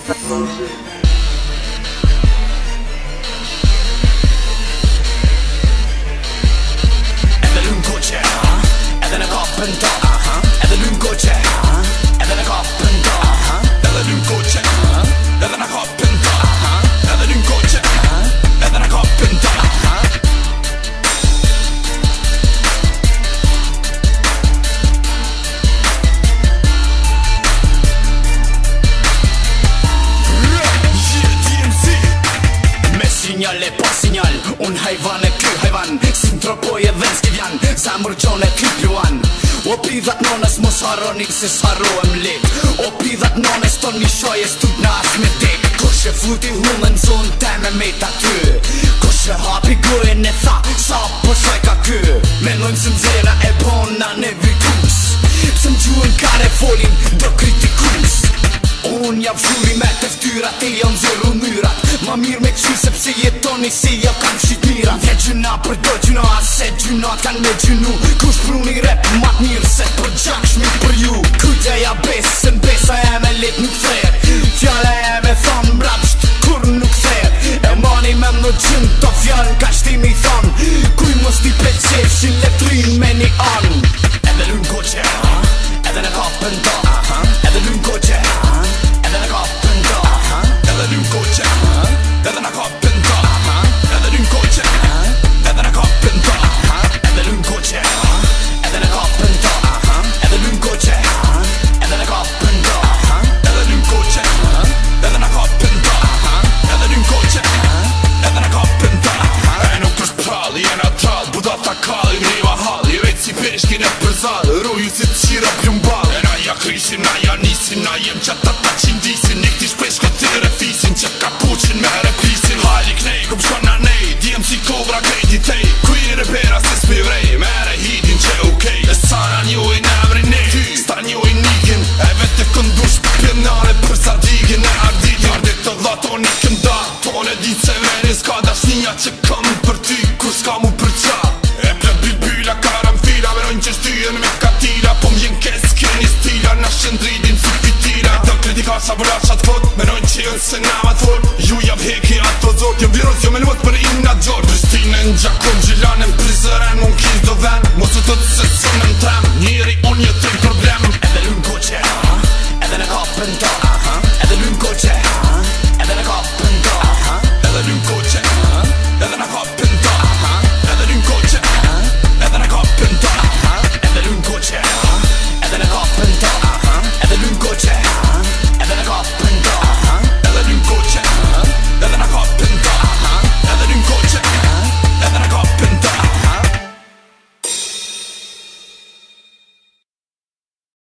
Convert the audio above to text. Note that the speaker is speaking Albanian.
方式。njall Unë hajvan e kry hajvan Si në tropoj e venë skivjan Sa mërgjon e kry pluan O pidhat nones mos haroni se s'haro e mlit O pidhat nones ton një shoj e stup në as me dik Koshe futi hullën zonë te me met aty Koshe hapi gujën e tha sa po shoj ka ky Menojmë se mzera e pona në vikus Pse m'gjuhën kare folin do kritikus Unë jam shuri me të ftyra ti jam zero me si jo kam shit mira Dhe gjuna për do gjuna Ase gjuna kan me gjunu Kush pru një rap mat mirë Se për po gjak shmi për ju Kujtja ja besën besa e me lit nuk fer Fjale e me thonë mrap kur nuk fer E mani me më gjun të fjall ka shtimi thonë Kuj mos ti pe qefshin letrin me një anë Edhe lun koqe ha Edhe në kapën tonë që kam për ti ku s'ka mu për qa E për bilbila karam fila Verojnë që shtyën me ka tira Po m'jen kes kërni stila Na shëndridin si fitira E të kritika sa vëra qatë fot Menojnë që jënë se nama të fol Ju jav heki ato zot Jëm virus jo me lëmët për imna gjor Pristinë në gjakon gjilanën Prizëren mund kizdo ven